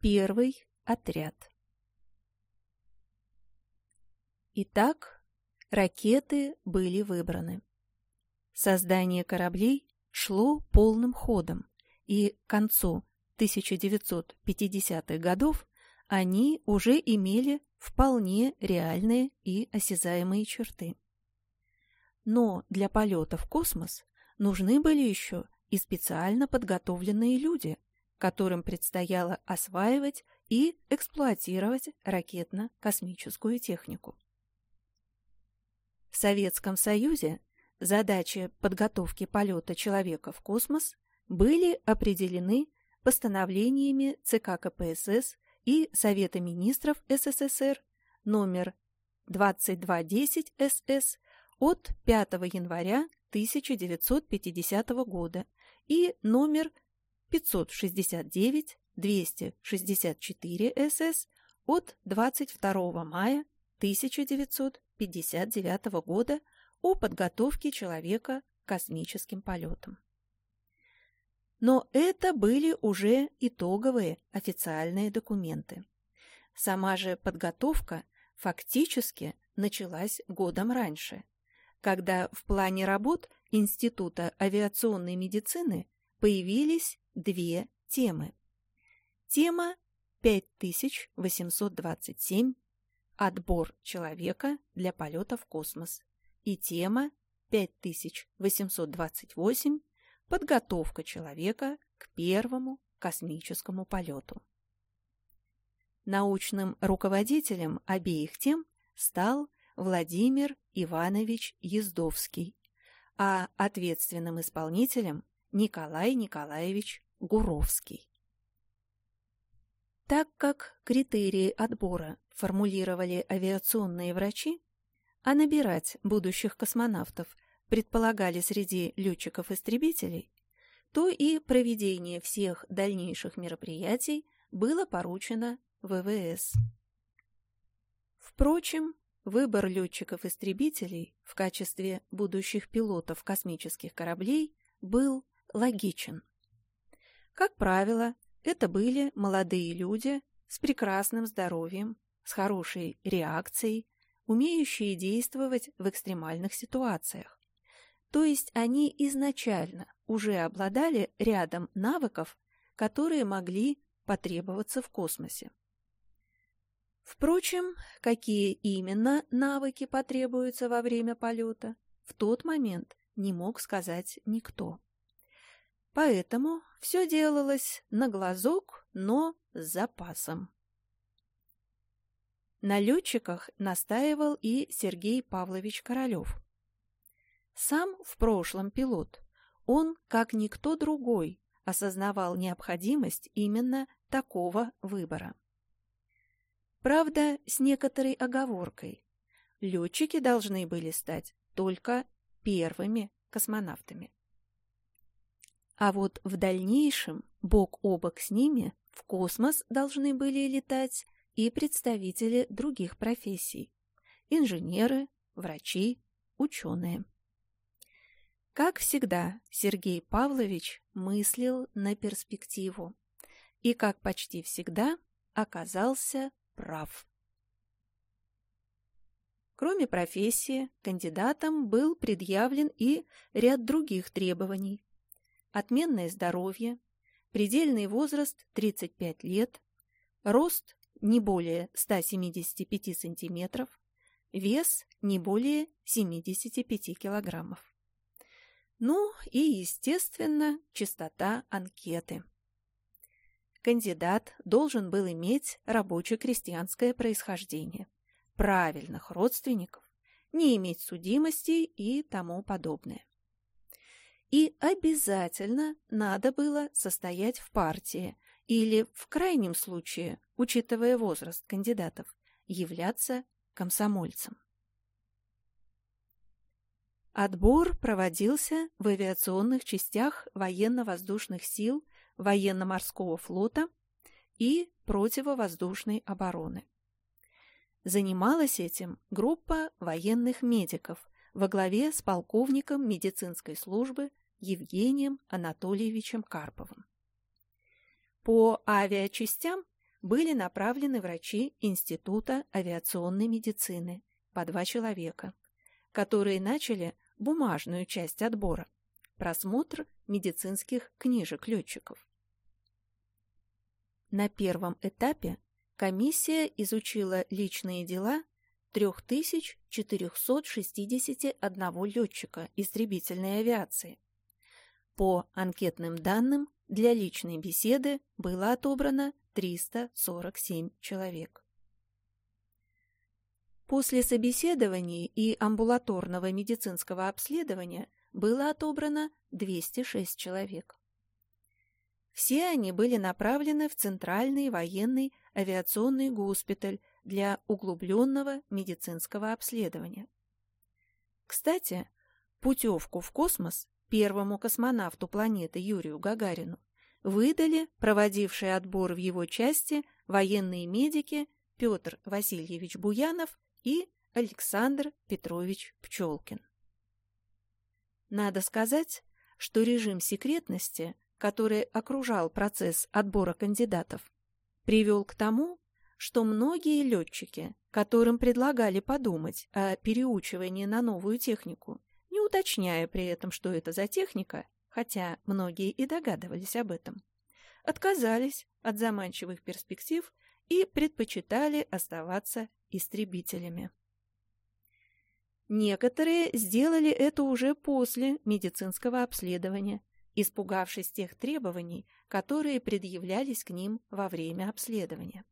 Первый отряд. Итак, ракеты были выбраны. Создание кораблей шло полным ходом, и к концу 1950-х годов они уже имели вполне реальные и осязаемые черты. Но для полета в космос нужны были еще и специально подготовленные люди, которым предстояло осваивать и эксплуатировать ракетно-космическую технику. В Советском Союзе задачи подготовки полета человека в космос были определены постановлениями ЦК КПСС и Совета министров СССР номер 2210 СС от 5 января 1950 года и номер 569-264 СС от 22 мая 1959 года о подготовке человека к космическим полетам. Но это были уже итоговые официальные документы. Сама же подготовка фактически началась годом раньше, когда в плане работ Института авиационной медицины появились две темы. Тема 5827 «Отбор человека для полета в космос» и тема 5828 «Подготовка человека к первому космическому полету». Научным руководителем обеих тем стал Владимир Иванович Ездовский, а ответственным исполнителем Николай Николаевич Гуровский. Так как критерии отбора формулировали авиационные врачи, а набирать будущих космонавтов предполагали среди летчиков-истребителей, то и проведение всех дальнейших мероприятий было поручено ВВС. Впрочем, выбор летчиков-истребителей в качестве будущих пилотов космических кораблей был логичен. Как правило, это были молодые люди с прекрасным здоровьем, с хорошей реакцией, умеющие действовать в экстремальных ситуациях. То есть они изначально уже обладали рядом навыков, которые могли потребоваться в космосе. Впрочем, какие именно навыки потребуются во время полета, в тот момент не мог сказать никто. Поэтому все делалось на глазок, но с запасом. На летчиках настаивал и Сергей Павлович Королев. Сам в прошлом пилот, он, как никто другой, осознавал необходимость именно такого выбора. Правда, с некоторой оговоркой. Летчики должны были стать только первыми космонавтами. А вот в дальнейшем бок о бок с ними в космос должны были летать и представители других профессий – инженеры, врачи, ученые. Как всегда, Сергей Павлович мыслил на перспективу и, как почти всегда, оказался прав. Кроме профессии, кандидатам был предъявлен и ряд других требований, отменное здоровье, предельный возраст 35 лет, рост не более 175 сантиметров, вес не более 75 килограммов. Ну и, естественно, чистота анкеты. Кандидат должен был иметь рабоче-крестьянское происхождение, правильных родственников, не иметь судимостей и тому подобное. И обязательно надо было состоять в партии или, в крайнем случае, учитывая возраст кандидатов, являться комсомольцем. Отбор проводился в авиационных частях военно-воздушных сил военно-морского флота и противовоздушной обороны. Занималась этим группа военных медиков во главе с полковником медицинской службы Евгением Анатольевичем Карповым. По авиачастям были направлены врачи Института авиационной медицины по два человека, которые начали бумажную часть отбора – просмотр медицинских книжек летчиков. На первом этапе комиссия изучила личные дела 3461 летчика истребительной авиации. По анкетным данным, для личной беседы было отобрано 347 человек. После собеседований и амбулаторного медицинского обследования было отобрано 206 человек. Все они были направлены в Центральный военный авиационный госпиталь для углубленного медицинского обследования. Кстати, путевку в космос первому космонавту планеты Юрию Гагарину выдали проводившие отбор в его части военные медики Петр Васильевич Буянов и Александр Петрович Пчелкин. Надо сказать, что режим секретности, который окружал процесс отбора кандидатов, привел к тому, что многие летчики, которым предлагали подумать о переучивании на новую технику, уточняя при этом, что это за техника, хотя многие и догадывались об этом, отказались от заманчивых перспектив и предпочитали оставаться истребителями. Некоторые сделали это уже после медицинского обследования, испугавшись тех требований, которые предъявлялись к ним во время обследования.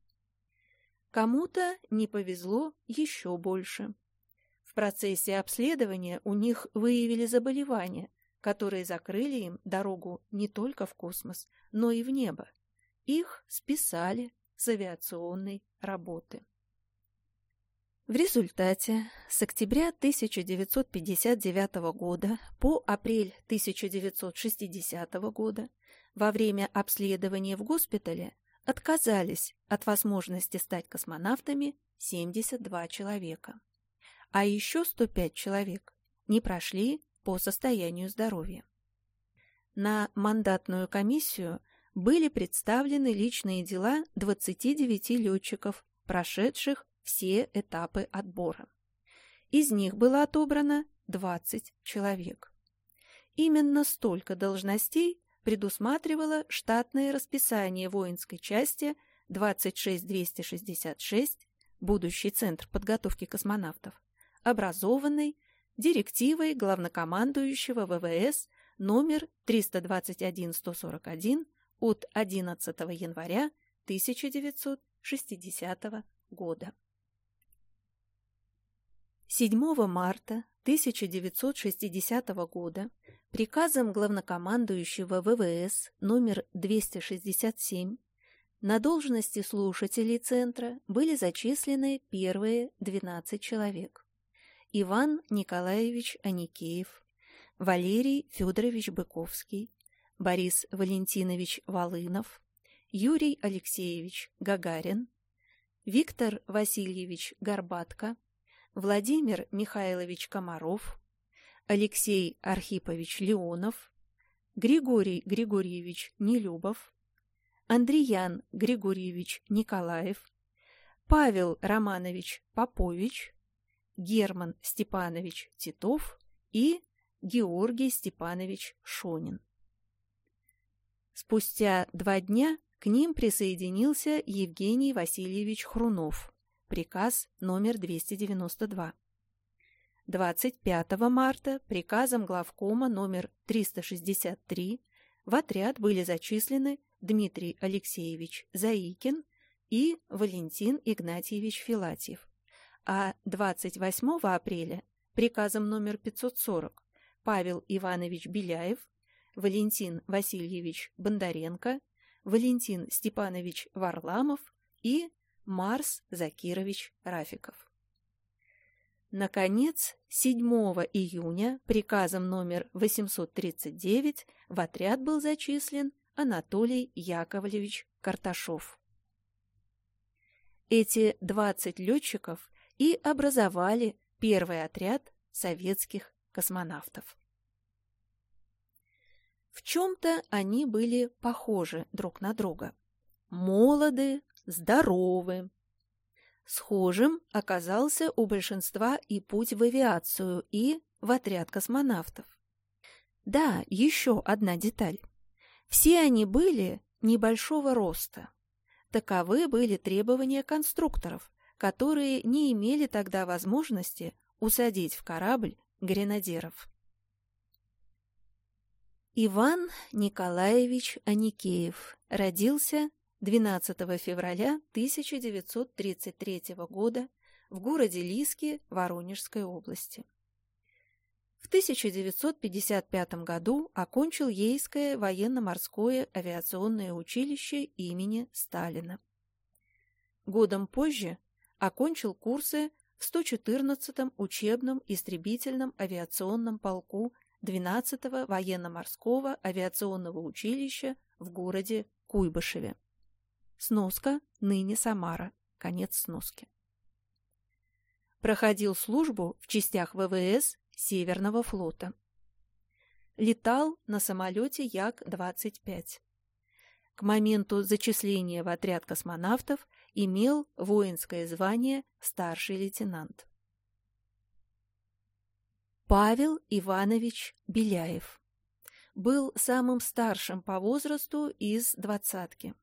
Кому-то не повезло еще больше. Процессе обследования у них выявили заболевания, которые закрыли им дорогу не только в космос, но и в небо. Их списали с авиационной работы. В результате с октября 1959 года по апрель 1960 года во время обследования в госпитале отказались от возможности стать космонавтами 72 человека. А еще 105 человек не прошли по состоянию здоровья. На мандатную комиссию были представлены личные дела 29 летчиков, прошедших все этапы отбора. Из них было отобрано 20 человек. Именно столько должностей предусматривало штатное расписание воинской части 26266, будущий центр подготовки космонавтов, образованный директивой главнокомандующего ВВС номер 321-141 от 11 января 1960 года. 7 марта 1960 года приказом главнокомандующего ВВС номер 267 на должности слушателей Центра были зачислены первые 12 человек. Иван Николаевич Аникеев, Валерий Федорович Быковский, Борис Валентинович Волынов, Юрий Алексеевич Гагарин, Виктор Васильевич Горбатко, Владимир Михайлович Комаров, Алексей Архипович Леонов, Григорий Григорьевич Нелюбов, Андреян Григорьевич Николаев, Павел Романович Попович, Герман Степанович Титов и Георгий Степанович Шонин. Спустя два дня к ним присоединился Евгений Васильевич Хрунов, приказ номер 292. 25 марта приказом главкома номер 363 в отряд были зачислены Дмитрий Алексеевич Заикин и Валентин Игнатьевич Филатьев а 28 апреля приказом номер 540 Павел Иванович Беляев, Валентин Васильевич Бондаренко, Валентин Степанович Варламов и Марс Закирович Рафиков. Наконец, 7 июня приказом номер 839 в отряд был зачислен Анатолий Яковлевич Карташов. Эти 20 летчиков и образовали первый отряд советских космонавтов. В чем-то они были похожи друг на друга. Молоды, здоровы. Схожим оказался у большинства и путь в авиацию, и в отряд космонавтов. Да, еще одна деталь. Все они были небольшого роста. Таковы были требования конструкторов, которые не имели тогда возможности усадить в корабль гренадеров. Иван Николаевич Аникеев родился 12 февраля 1933 года в городе Лиски Воронежской области. В 1955 году окончил Ейское военно-морское авиационное училище имени Сталина. Годом позже окончил курсы в 114-м учебном истребительном авиационном полку 12-го военно-морского авиационного училища в городе Куйбышеве. Сноска, ныне Самара. Конец сноски. Проходил службу в частях ВВС Северного флота. Летал на самолете Як-25. К моменту зачисления в отряд космонавтов имел воинское звание старший лейтенант. Павел Иванович Беляев был самым старшим по возрасту из двадцатки.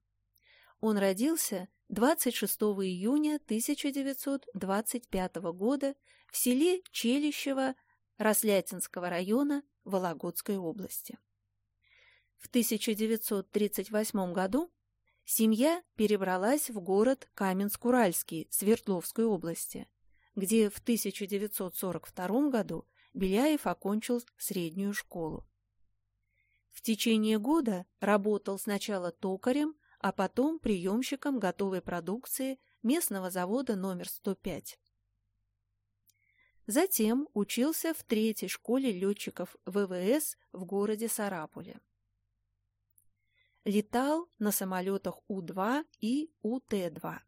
Он родился 26 июня 1925 года в селе Челищево Рослятинского района Вологодской области. В 1938 году семья перебралась в город Каменск-Уральский Свердловской области, где в 1942 году Беляев окончил среднюю школу. В течение года работал сначала токарем, а потом приемщиком готовой продукции местного завода номер 105. Затем учился в третьей школе летчиков ВВС в городе Сарапуле. Летал на самолетах У-2 и УТ-2.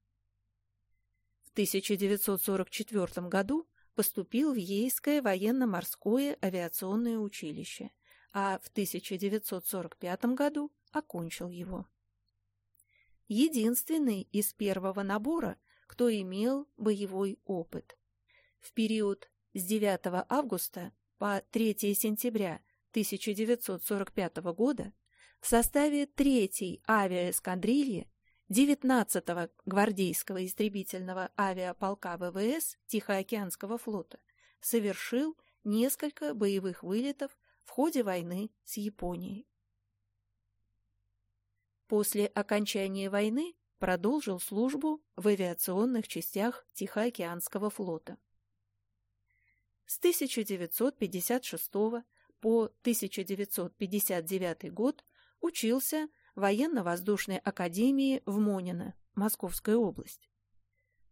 В 1944 году поступил в Ейское военно-морское авиационное училище, а в 1945 году окончил его единственный из первого набора, кто имел боевой опыт. В период с 9 августа по 3 сентября 1945 года в составе 3-й авиаэскадрильи 19-го гвардейского истребительного авиаполка ВВС Тихоокеанского флота совершил несколько боевых вылетов в ходе войны с Японией. После окончания войны продолжил службу в авиационных частях Тихоокеанского флота. С 1956 по 1959 год учился в военно-воздушной академии в Монино, Московская область.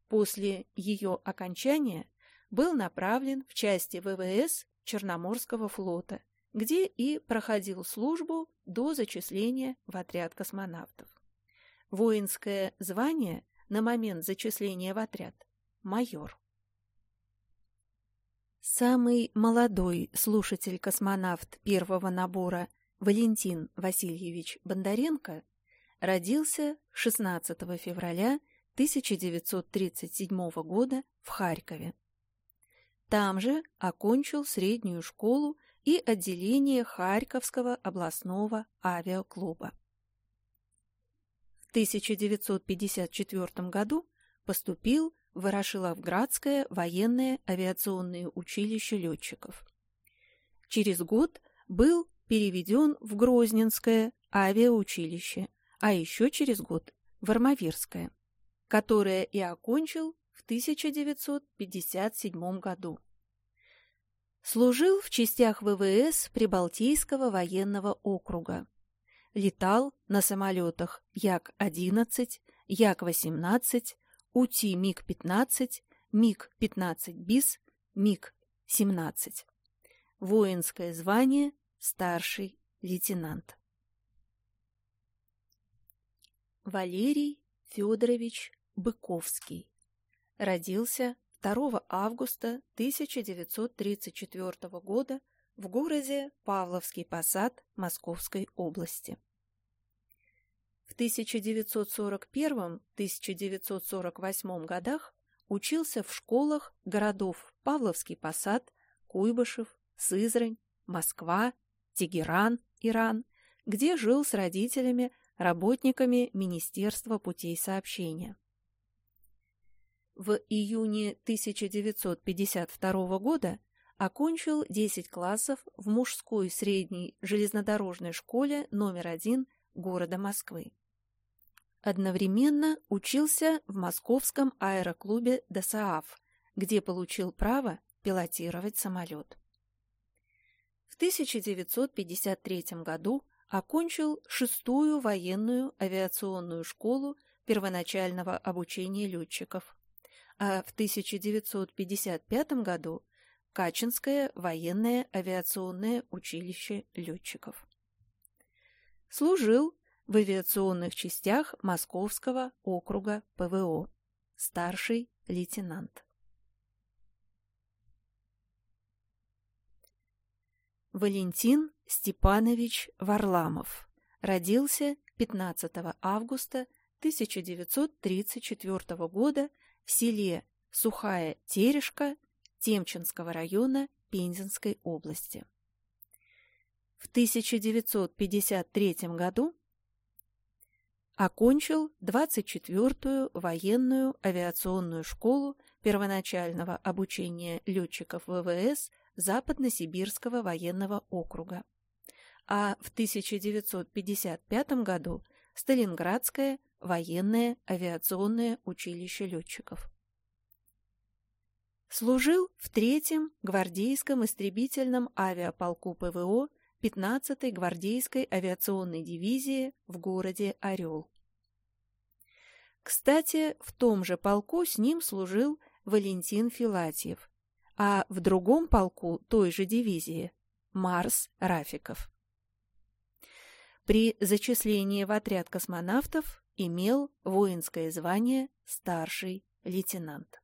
После ее окончания был направлен в части ВВС Черноморского флота – где и проходил службу до зачисления в отряд космонавтов. Воинское звание на момент зачисления в отряд – майор. Самый молодой слушатель-космонавт первого набора Валентин Васильевич Бондаренко родился 16 февраля 1937 года в Харькове. Там же окончил среднюю школу и отделение Харьковского областного авиаклуба. В 1954 году поступил в Ворошиловградское военное авиационное училище летчиков. Через год был переведен в Грозненское авиаучилище, а еще через год в Армавирское, которое и окончил в 1957 году. Служил в частях ВВС Прибалтийского военного округа. Летал на самолетах Як-11, Як-18, УТИ МиГ-15, МиГ-15 БИС, МиГ-17. Воинское звание старший лейтенант. Валерий Федорович Быковский. Родился 2 августа 1934 года в городе Павловский посад Московской области. В 1941-1948 годах учился в школах городов Павловский Посад, Куйбышев, Сызрань, Москва, Тегеран, Иран, где жил с родителями, работниками Министерства путей сообщения. В июне 1952 года окончил 10 классов в мужской средней железнодорожной школе номер один города Москвы. Одновременно учился в московском аэроклубе ДОСААФ, где получил право пилотировать самолет. В 1953 году окончил шестую военную авиационную школу первоначального обучения летчиков, а в 1955 году Качинское военное авиационное училище летчиков. Служил в авиационных частях Московского округа ПВО. Старший лейтенант. Валентин Степанович Варламов родился 15 августа 1934 года в селе Сухая Терешка Темчинского района Пензенской области. В 1953 году окончил 24-ю военную авиационную школу первоначального обучения летчиков ВВС Западно-Сибирского военного округа, а в 1955 году Сталинградское военное авиационное училище летчиков. Служил в третьем гвардейском истребительном авиаполку ПВО 15-й гвардейской авиационной дивизии в городе Орел. Кстати, в том же полку с ним служил Валентин Филатьев, а в другом полку той же дивизии – Марс Рафиков. При зачислении в отряд космонавтов имел воинское звание старший лейтенант.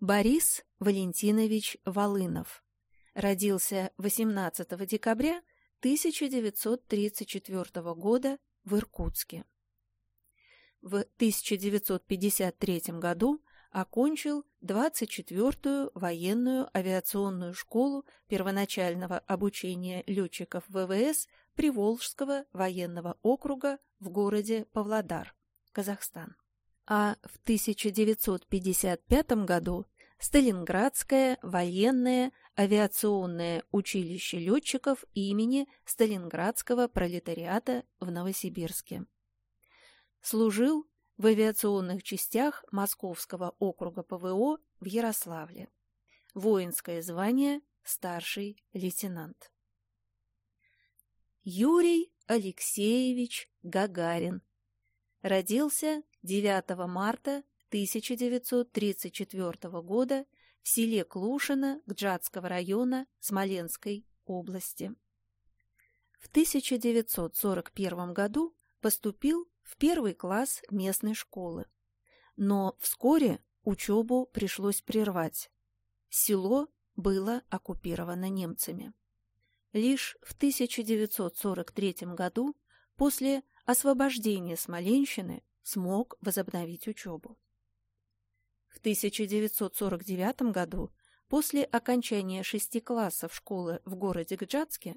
Борис Валентинович Волынов. Родился 18 декабря 1934 года в Иркутске. В 1953 году окончил 24-ю военную авиационную школу первоначального обучения летчиков ВВС Приволжского военного округа в городе Павлодар, Казахстан. А в 1955 году Сталинградское военное авиационное училище летчиков имени Сталинградского пролетариата в Новосибирске. Служил в авиационных частях Московского округа ПВО в Ярославле. Воинское звание старший лейтенант. Юрий Алексеевич Гагарин. Родился 9 марта 1934 года в селе Клушино Гджатского района Смоленской области. В 1941 году поступил в первый класс местной школы, но вскоре учебу пришлось прервать. Село было оккупировано немцами. Лишь в 1943 году, после освобождения Смоленщины, смог возобновить учебу. В 1949 году, после окончания шести классов школы в городе Гджатске,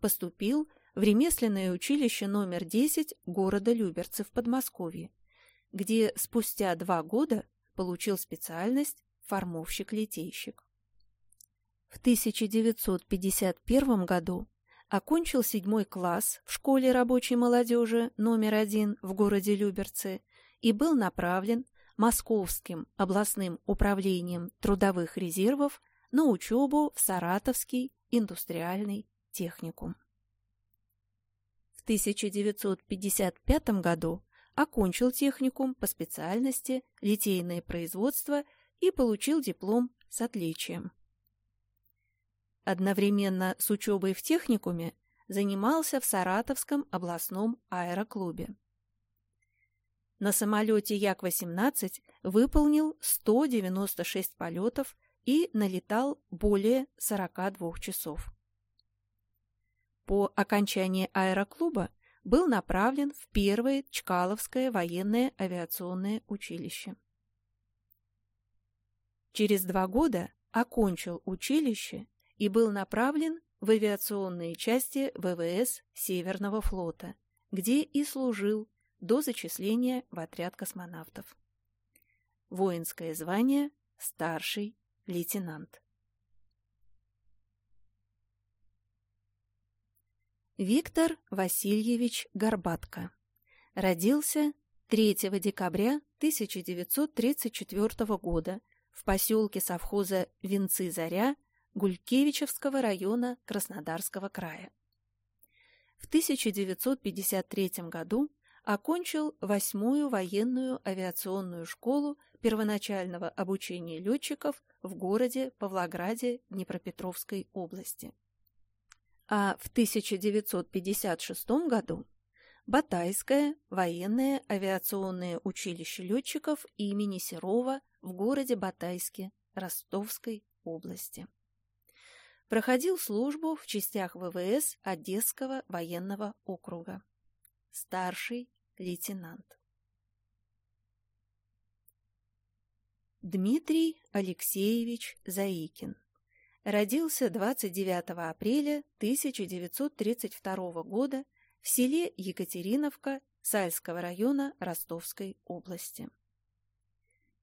поступил в ремесленное училище номер 10 города Люберцы в Подмосковье, где спустя два года получил специальность формовщик-литейщик. В 1951 году окончил седьмой класс в школе рабочей молодежи номер один в городе Люберцы и был направлен Московским областным управлением трудовых резервов на учебу в Саратовский индустриальный техникум. В 1955 году окончил техникум по специальности литейное производство и получил диплом с отличием. Одновременно с учебой в техникуме занимался в Саратовском областном аэроклубе. На самолете Як-18 выполнил 196 полетов и налетал более 42 часов. По окончании аэроклуба был направлен в первое Чкаловское военное авиационное училище. Через два года окончил училище и был направлен в авиационные части ВВС Северного флота, где и служил до зачисления в отряд космонавтов. Воинское звание – старший лейтенант. Виктор Васильевич Горбатко. Родился 3 декабря 1934 года в поселке совхоза Венцы-Заря Гулькевичевского района Краснодарского края. В 1953 году окончил восьмую военную авиационную школу первоначального обучения летчиков в городе Павлограде Днепропетровской области. А в 1956 году Батайское военное авиационное училище летчиков имени Серова в городе Батайске Ростовской области. Проходил службу в частях ВВС Одесского военного округа. Старший лейтенант. Дмитрий Алексеевич Заикин. Родился 29 апреля 1932 года в селе Екатериновка Сальского района Ростовской области.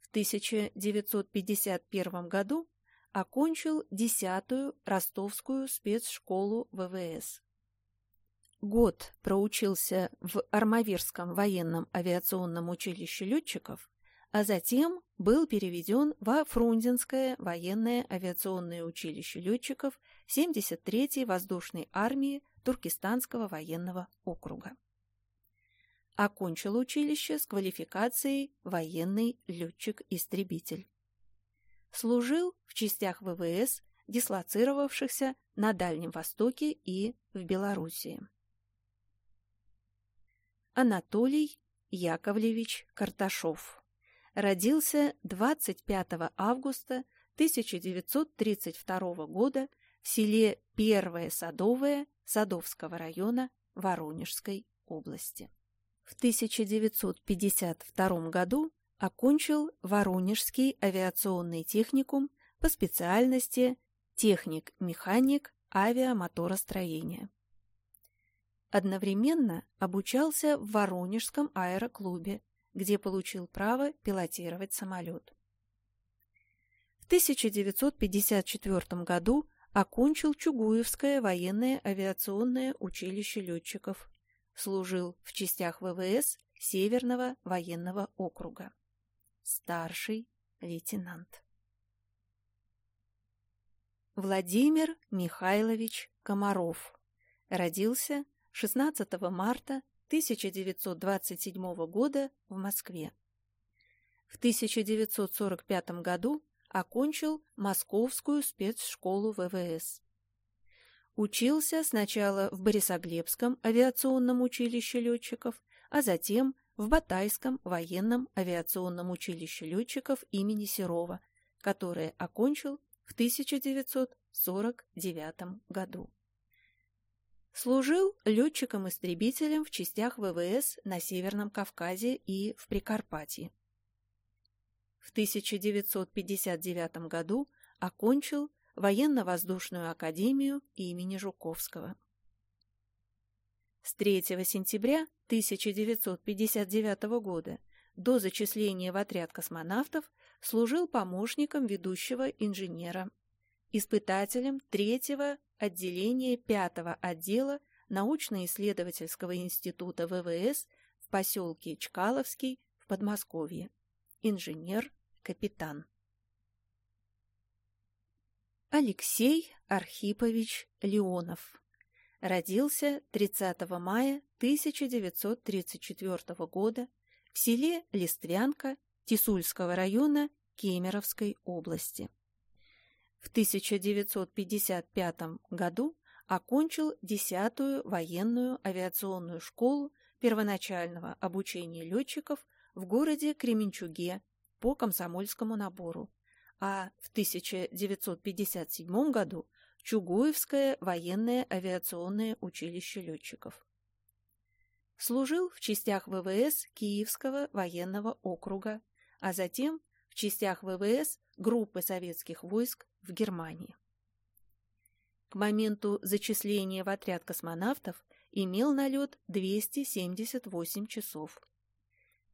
В 1951 году окончил 10-ю Ростовскую спецшколу ВВС. Год проучился в Армавирском военном авиационном училище летчиков, а затем был переведен во Фрунзенское военное авиационное училище летчиков 73-й воздушной армии Туркестанского военного округа. Окончил училище с квалификацией военный летчик-истребитель служил в частях ВВС, дислоцировавшихся на Дальнем Востоке и в Белоруссии. Анатолий Яковлевич Карташов родился 25 августа 1932 года в селе Первое Садовое Садовского района Воронежской области. В 1952 году окончил Воронежский авиационный техникум по специальности техник-механик авиамоторостроения. Одновременно обучался в Воронежском аэроклубе, где получил право пилотировать самолет. В 1954 году окончил Чугуевское военное авиационное училище летчиков, служил в частях ВВС Северного военного округа старший лейтенант. Владимир Михайлович Комаров родился 16 марта 1927 года в Москве. В 1945 году окончил Московскую спецшколу ВВС. Учился сначала в Борисоглебском авиационном училище летчиков, а затем в Батайском военном авиационном училище летчиков имени Серова, которое окончил в 1949 году. Служил летчиком-истребителем в частях ВВС на Северном Кавказе и в Прикарпатье. В 1959 году окончил военно-воздушную академию имени Жуковского. С 3 сентября 1959 года до зачисления в отряд космонавтов служил помощником ведущего инженера, испытателем третьего отделения пятого отдела научно-исследовательского института ВВС в поселке Чкаловский в Подмосковье. Инженер-капитан. Алексей Архипович Леонов родился 30 мая 1934 года в селе Листвянка Тисульского района Кемеровской области. В 1955 году окончил 10-ю военную авиационную школу первоначального обучения летчиков в городе Кременчуге по комсомольскому набору, а в 1957 году Чугуевское военное авиационное училище летчиков. Служил в частях ВВС Киевского военного округа, а затем в частях ВВС группы советских войск в Германии. К моменту зачисления в отряд космонавтов имел налет 278 часов.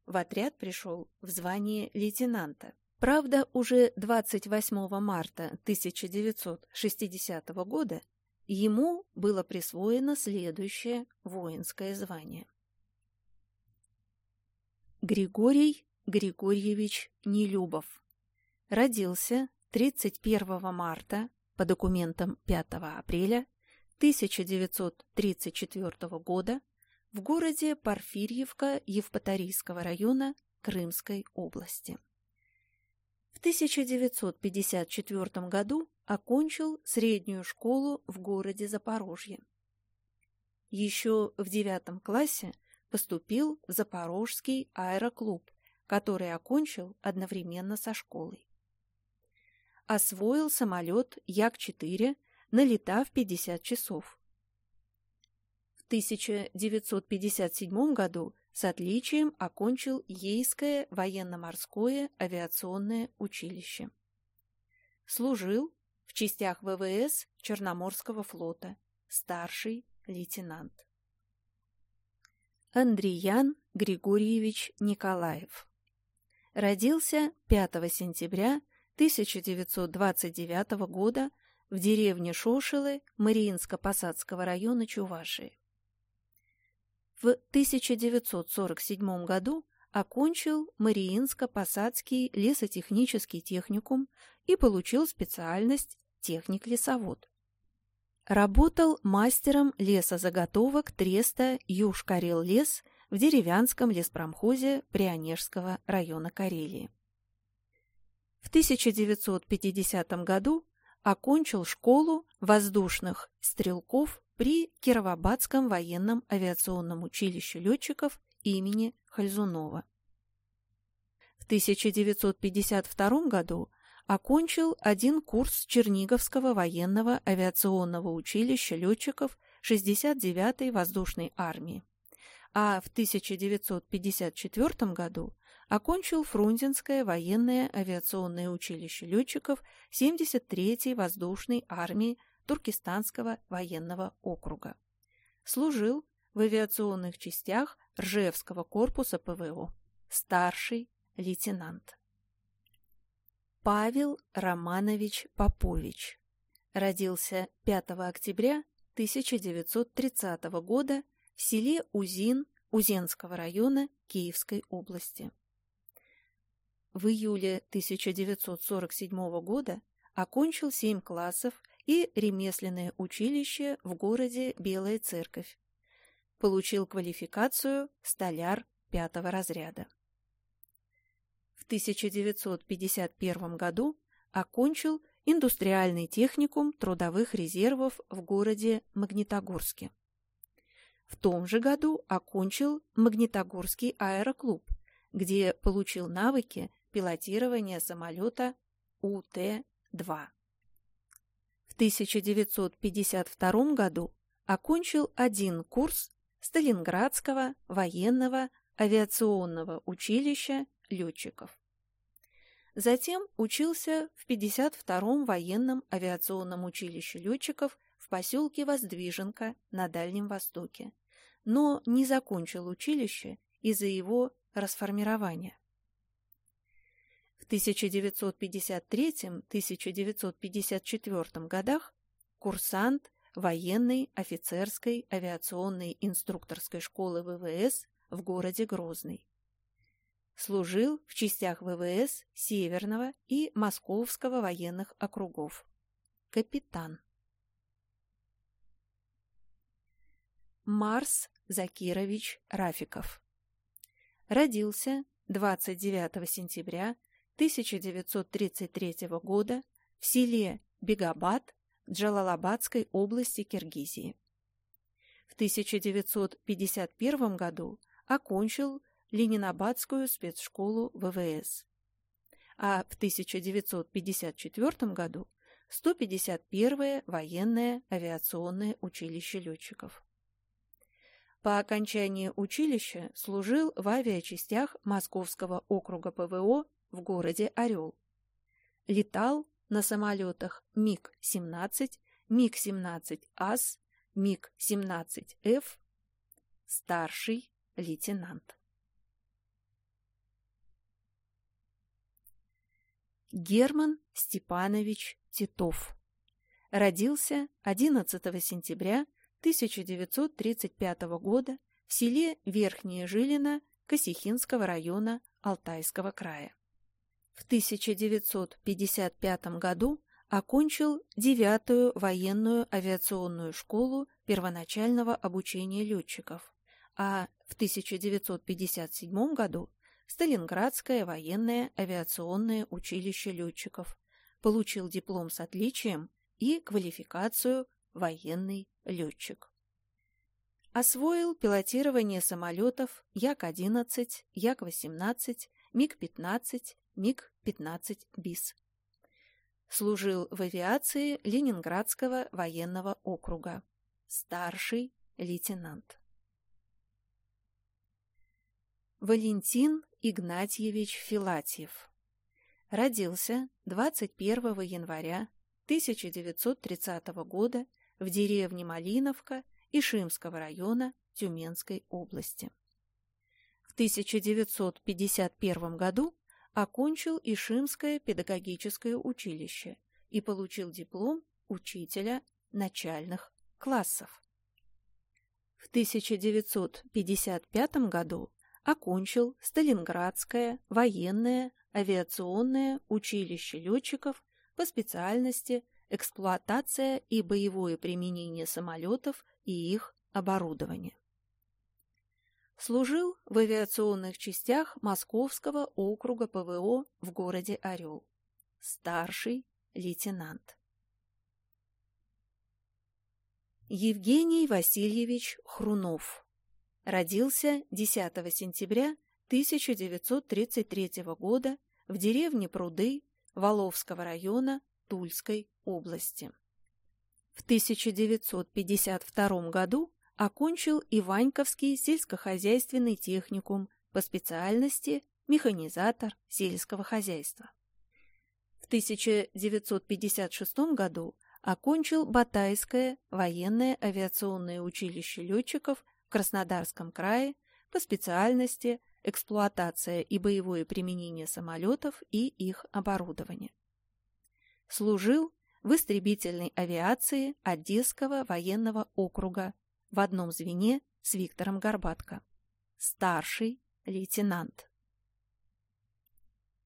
В отряд пришел в звание лейтенанта. Правда, уже 28 марта 1960 года ему было присвоено следующее воинское звание. Григорий Григорьевич Нелюбов. Родился 31 марта по документам 5 апреля 1934 года в городе Порфирьевка Евпаторийского района Крымской области. В 1954 году окончил среднюю школу в городе Запорожье. Еще в девятом классе поступил в Запорожский аэроклуб, который окончил одновременно со школой. Освоил самолет Як-4, налетав 50 часов. В 1957 году с отличием окончил Ейское военно-морское авиационное училище. Служил в частях ВВС Черноморского флота, старший лейтенант. Андриян Григорьевич Николаев. Родился 5 сентября 1929 года в деревне Шошилы Мариинско-Посадского района Чувашии. В 1947 году окончил Мариинско-Посадский лесотехнический техникум и получил специальность техник-лесовод. Работал мастером лесозаготовок Треста Юж-Карел-Лес в деревянском леспромхозе Прионежского района Карелии. В 1950 году окончил школу воздушных стрелков при Кировобадском военном авиационном училище летчиков имени Хальзунова. В 1952 году окончил один курс Черниговского военного авиационного училища летчиков 69-й воздушной армии, а в 1954 году окончил Фрунзенское военное авиационное училище летчиков 73-й воздушной армии Туркестанского военного округа. Служил в авиационных частях Ржевского корпуса ПВО. Старший лейтенант. Павел Романович Попович. Родился 5 октября 1930 года в селе Узин Узенского района Киевской области. В июле 1947 года окончил 7 классов и ремесленное училище в городе Белая Церковь. Получил квалификацию столяр пятого разряда. 1951 году окончил индустриальный техникум трудовых резервов в городе Магнитогорске. В том же году окончил Магнитогорский аэроклуб, где получил навыки пилотирования самолета УТ-2. В 1952 году окончил один курс Сталинградского военного авиационного училища летчиков. Затем учился в 52-м военном авиационном училище летчиков в поселке Воздвиженка на Дальнем Востоке, но не закончил училище из-за его расформирования. В 1953-1954 годах курсант военной офицерской авиационной инструкторской школы ВВС в городе Грозный служил в частях ВВС Северного и Московского военных округов. Капитан. Марс Закирович Рафиков. Родился 29 сентября 1933 года в селе Бегабад Джалалабадской области Киргизии. В 1951 году окончил Ленинабадскую спецшколу ВВС. А в 1954 году 151-е военное авиационное училище летчиков. По окончании училища служил в авиачастях Московского округа ПВО в городе Орел. Летал на самолетах МиГ-17, МиГ-17АС, МиГ-17Ф, старший лейтенант. Герман Степанович Титов. Родился 11 сентября 1935 года в селе Верхнее Жилино Косихинского района Алтайского края. В 1955 году окончил девятую военную авиационную школу первоначального обучения летчиков, а в 1957 году Сталинградское военное авиационное училище летчиков, получил диплом с отличием и квалификацию военный летчик. Освоил пилотирование самолетов Як-11, Як-18, МиГ-15, МиГ-15 БИС. Служил в авиации Ленинградского военного округа. Старший лейтенант. Валентин Игнатьевич Филатьев. Родился 21 января 1930 года в деревне Малиновка Ишимского района Тюменской области. В 1951 году окончил Ишимское педагогическое училище и получил диплом учителя начальных классов. В 1955 году окончил Сталинградское военное авиационное училище летчиков по специальности эксплуатация и боевое применение самолетов и их оборудования. Служил в авиационных частях Московского округа ПВО в городе Орел. Старший лейтенант. Евгений Васильевич Хрунов Родился 10 сентября 1933 года в деревне Пруды Воловского района Тульской области. В 1952 году окончил Иваньковский сельскохозяйственный техникум по специальности механизатор сельского хозяйства. В 1956 году окончил Батайское военное авиационное училище летчиков в Краснодарском крае по специальности эксплуатация и боевое применение самолетов и их оборудования. Служил в истребительной авиации Одесского военного округа в одном звене с Виктором Горбатко. Старший лейтенант.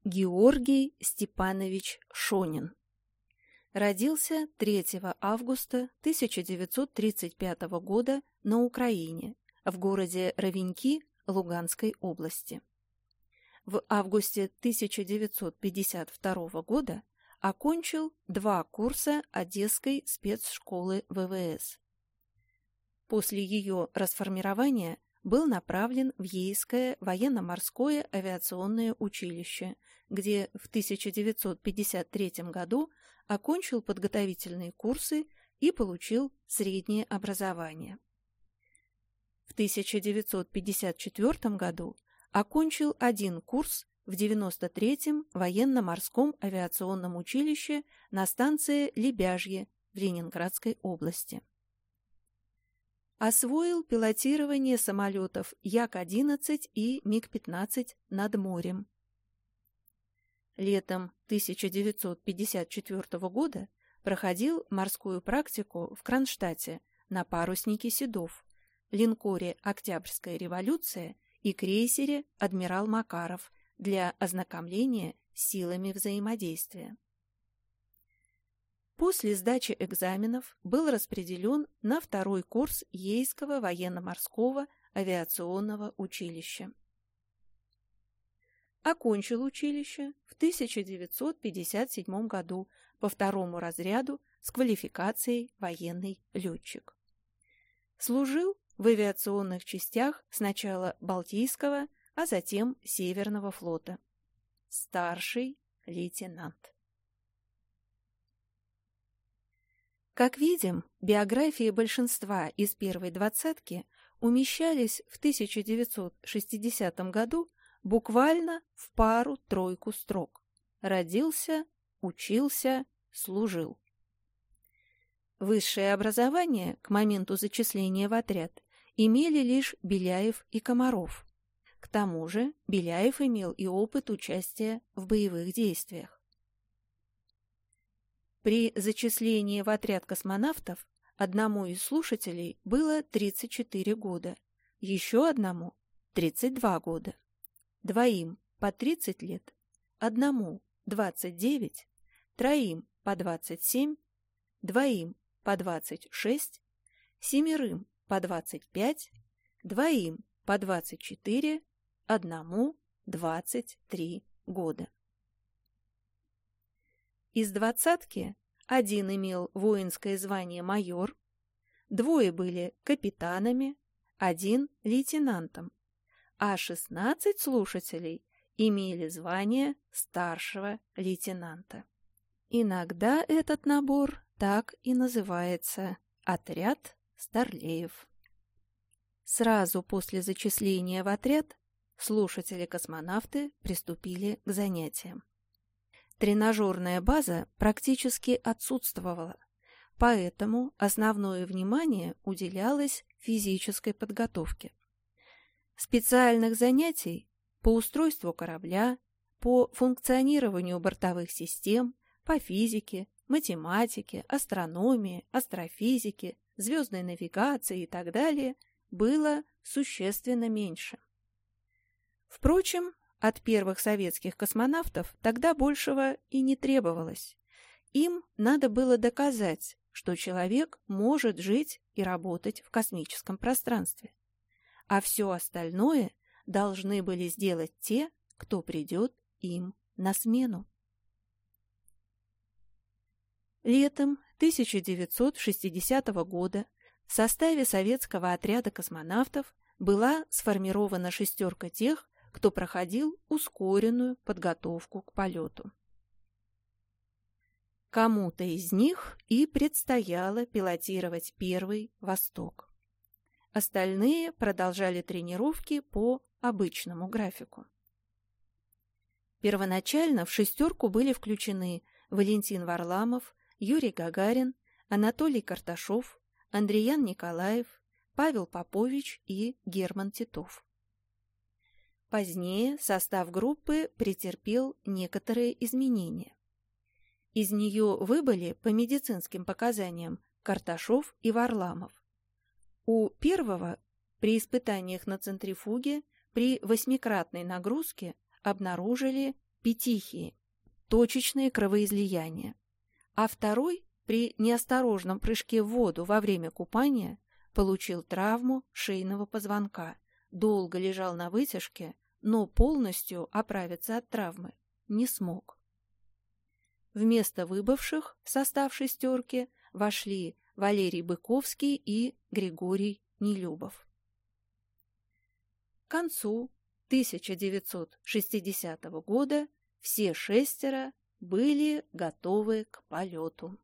Георгий Степанович Шонин. Родился 3 августа 1935 года на Украине, в городе Ровеньки Луганской области. В августе 1952 года окончил два курса Одесской спецшколы ВВС. После ее расформирования был направлен в Ейское военно-морское авиационное училище, где в 1953 году окончил подготовительные курсы и получил среднее образование. В 1954 году окончил один курс в 93-м военно-морском авиационном училище на станции Лебяжье в Ленинградской области. Освоил пилотирование самолетов Як-11 и МиГ-15 над морем. Летом 1954 года проходил морскую практику в Кронштадте на паруснике «Седов», линкоре «Октябрьская революция» и крейсере «Адмирал Макаров» для ознакомления с силами взаимодействия. После сдачи экзаменов был распределен на второй курс Ейского военно-морского авиационного училища. Окончил училище в 1957 году по второму разряду с квалификацией военный летчик. Служил в авиационных частях сначала Балтийского, а затем Северного флота. Старший лейтенант. Как видим, биографии большинства из первой двадцатки умещались в 1960 году буквально в пару-тройку строк. Родился, учился, служил. Высшее образование к моменту зачисления в отряд имели лишь Беляев и Комаров. К тому же Беляев имел и опыт участия в боевых действиях. При зачислении в отряд космонавтов одному из слушателей было 34 года, еще одному – 32 года, двоим по 30 лет, одному – 29, троим по 27, двоим по 26, семерым по 25, двоим по 24, одному 23 года. Из двадцатки один имел воинское звание майор, двое были капитанами, один – лейтенантом, а 16 слушателей имели звание старшего лейтенанта. Иногда этот набор так и называется «Отряд Старлеев». Сразу после зачисления в отряд слушатели-космонавты приступили к занятиям. Тренажерная база практически отсутствовала, поэтому основное внимание уделялось физической подготовке. Специальных занятий по устройству корабля, по функционированию бортовых систем, по физике, математике, астрономии, астрофизике, звездной навигации и так далее было существенно меньше. Впрочем, от первых советских космонавтов тогда большего и не требовалось. Им надо было доказать, что человек может жить и работать в космическом пространстве. А все остальное должны были сделать те, кто придет им на смену. Летом 1960 года в составе советского отряда космонавтов была сформирована шестерка тех, кто проходил ускоренную подготовку к полету. Кому-то из них и предстояло пилотировать первый «Восток». Остальные продолжали тренировки по обычному графику. Первоначально в шестерку были включены Валентин Варламов, Юрий Гагарин, Анатолий Карташов, Андреян Николаев, Павел Попович и Герман Титов. Позднее состав группы претерпел некоторые изменения. Из нее выбыли по медицинским показаниям Карташов и Варламов. У первого при испытаниях на центрифуге при восьмикратной нагрузке обнаружили петихии, точечные кровоизлияния а второй при неосторожном прыжке в воду во время купания получил травму шейного позвонка, долго лежал на вытяжке, но полностью оправиться от травмы не смог. Вместо выбывших в состав шестерки вошли Валерий Быковский и Григорий Нелюбов. К концу 1960 года все шестеро были готовы к полету.